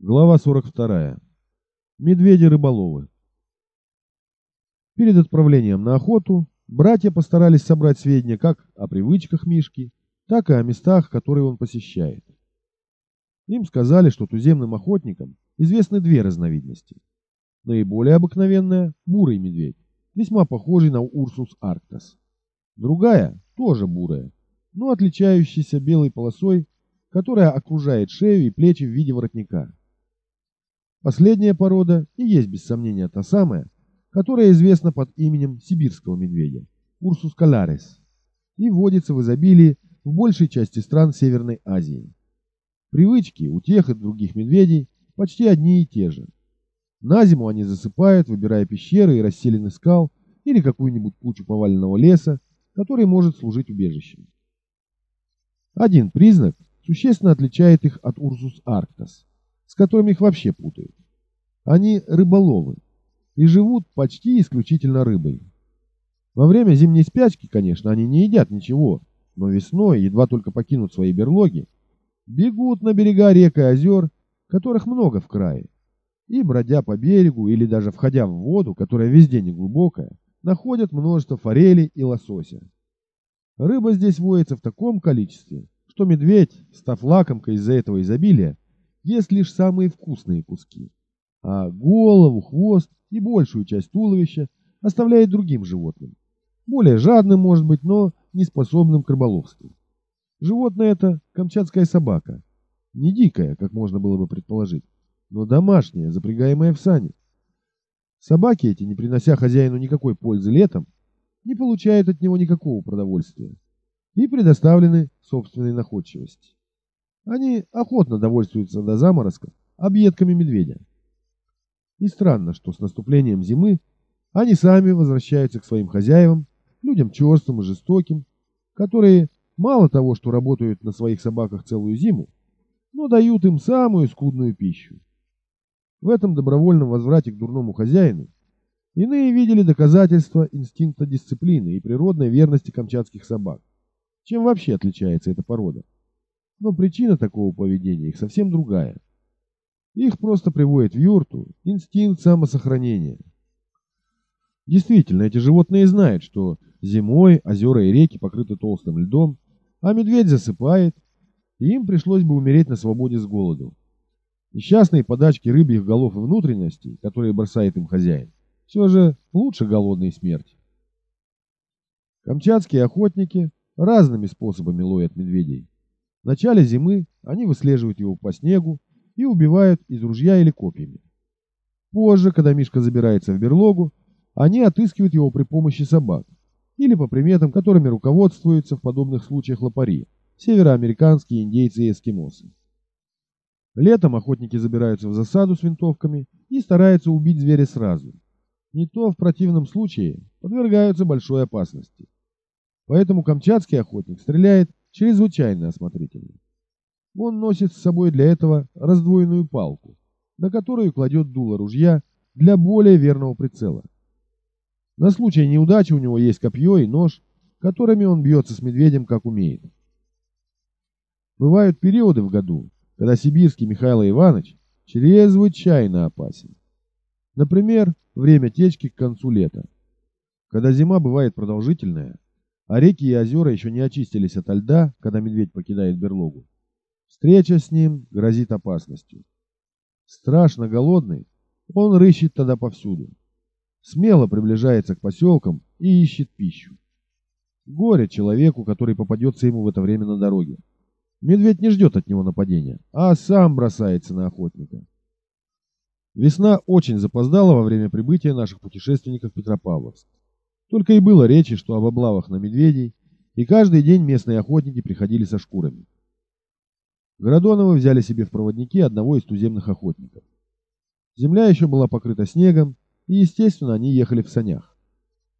Глава 42. Медведи-рыболовы. Перед отправлением на охоту братья постарались собрать сведения как о привычках Мишки, так и о местах, которые он посещает. Им сказали, что туземным охотникам известны две разновидности. Наиболее обыкновенная – бурый медведь, весьма похожий на Урсус арктас. Другая – тоже бурая, но отличающаяся белой полосой, которая окружает шею и плечи в виде воротника. Последняя порода и есть без сомнения та самая, которая известна под именем сибирского медведя – Урсус каларис, и водится в изобилии в большей части стран Северной Азии. Привычки у тех и других медведей почти одни и те же. На зиму они засыпают, выбирая пещеры и расселены скал или какую-нибудь кучу поваленного леса, который может служить убежищем. Один признак существенно отличает их от Урсус арктас – с которыми их вообще путают. Они рыболовы и живут почти исключительно рыбой. Во время зимней спячки, конечно, они не едят ничего, но весной, едва только покинут свои берлоги, бегут на берега рек и озер, которых много в крае, и, бродя по берегу или даже входя в воду, которая везде не глубокая, находят множество форели и лосося. Рыба здесь водится в таком количестве, что медведь, став лакомкой из-за этого изобилия, ест лишь самые вкусные куски, а голову, хвост и большую часть туловища оставляет другим животным. Более жадным, может быть, но не способным к рыболовству. Животное это камчатская собака. Не дикая, как можно было бы предположить, но домашняя, запрягаемая в сани. Собаки эти, не принося хозяину никакой пользы летом, не получают от него никакого продовольствия и предоставлены собственной находчивости. Они охотно довольствуются до заморозка объедками медведя. И странно, что с наступлением зимы они сами возвращаются к своим хозяевам, людям черствым и жестоким, которые мало того, что работают на своих собаках целую зиму, но дают им самую скудную пищу. В этом добровольном возврате к дурному хозяину иные видели доказательства инстинкта дисциплины и природной верности камчатских собак. Чем вообще отличается эта порода? Но причина такого поведения их совсем другая. Их просто приводит в юрту инстинкт самосохранения. Действительно, эти животные знают, что зимой озера и реки покрыты толстым льдом, а медведь засыпает, и им пришлось бы умереть на свободе с голоду. Несчастные подачки рыбьих голов и внутренностей, которые бросает им хозяин, все же лучше голодной смерти. Камчатские охотники разными способами ловят медведей. В начале зимы они выслеживают его по снегу и убивают из ружья или копьями. Позже, когда Мишка забирается в берлогу, они отыскивают его при помощи собак или по приметам, которыми руководствуются в подобных случаях лопари, североамериканские индейцы и эскимосы. Летом охотники забираются в засаду с винтовками и стараются убить зверя сразу. Не то в противном случае подвергаются большой опасности. Поэтому камчатский охотник стреляет чрезвычайно осмотрительный. Он носит с собой для этого раздвоенную палку, на которую кладет дуло ружья для более верного прицела. На случай неудачи у него есть копье и нож, которыми он бьется с медведем как умеет. Бывают периоды в году, когда сибирский Михаил Иванович чрезвычайно опасен. Например, время течки к концу лета. Когда зима бывает продолжительная, а реки и озера еще не очистились от льда, когда медведь покидает берлогу. Встреча с ним грозит опасностью. Страшно голодный, он рыщет тогда повсюду. Смело приближается к поселкам и ищет пищу. Горе человеку, который попадется ему в это время на дороге. Медведь не ждет от него нападения, а сам бросается на охотника. Весна очень запоздала во время прибытия наших путешественников в Петропавловск. Только и было речи, что об облавах на медведей, и каждый день местные охотники приходили со шкурами. Городоновы взяли себе в проводники одного из туземных охотников. Земля еще была покрыта снегом, и, естественно, они ехали в санях.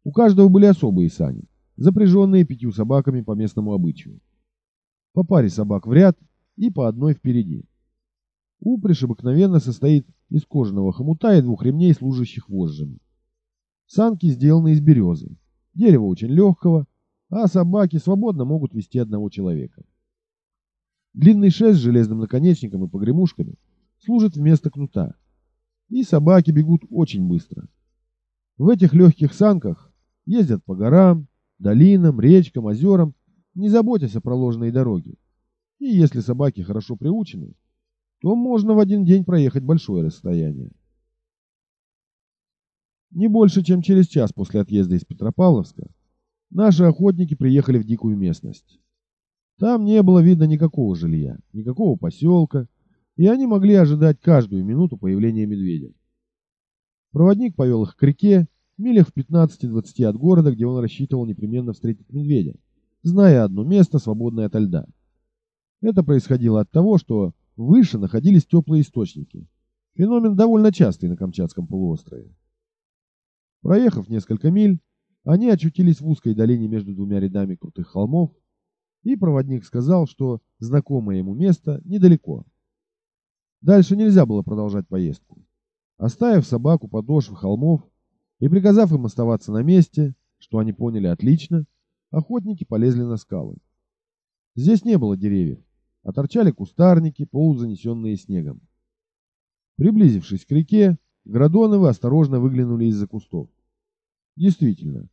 У каждого были особые сани, запряженные пятью собаками по местному обычаю. По паре собак в ряд и по одной впереди. Упряжь обыкновенно состоит из кожаного хомута и двух ремней, служащих вожжами. Санки сделаны из березы. Дерево очень легкого, а собаки свободно могут вести одного человека. Длинный шест с железным наконечником и погремушками служит вместо кнута. И собаки бегут очень быстро. В этих легких санках ездят по горам, долинам, речкам, озерам, не заботясь о проложенной дороге. И если собаки хорошо приучены, то можно в один день проехать большое расстояние. Не больше, чем через час после отъезда из Петропавловска, наши охотники приехали в дикую местность. Там не было видно никакого жилья, никакого поселка, и они могли ожидать каждую минуту появления медведя. Проводник повел их к реке, милях в 15-20 от города, где он рассчитывал непременно встретить медведя, зная одно место, свободное от льда. Это происходило от того, что выше находились теплые источники. Феномен довольно частый на Камчатском полуострове. Проехав несколько миль, они очутились в узкой долине между двумя рядами крутых холмов, и проводник сказал, что знакомое ему место недалеко. Дальше нельзя было продолжать поездку. Оставив собаку подошвы холмов и приказав им оставаться на месте, что они поняли отлично, охотники полезли на скалы. Здесь не было деревьев, а торчали кустарники, полузанесенные снегом. Приблизившись к реке, Градоновы осторожно выглянули из-за кустов. Действительно,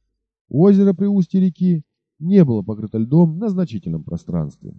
озеро при устье реки не было покрыто льдом на значительном пространстве.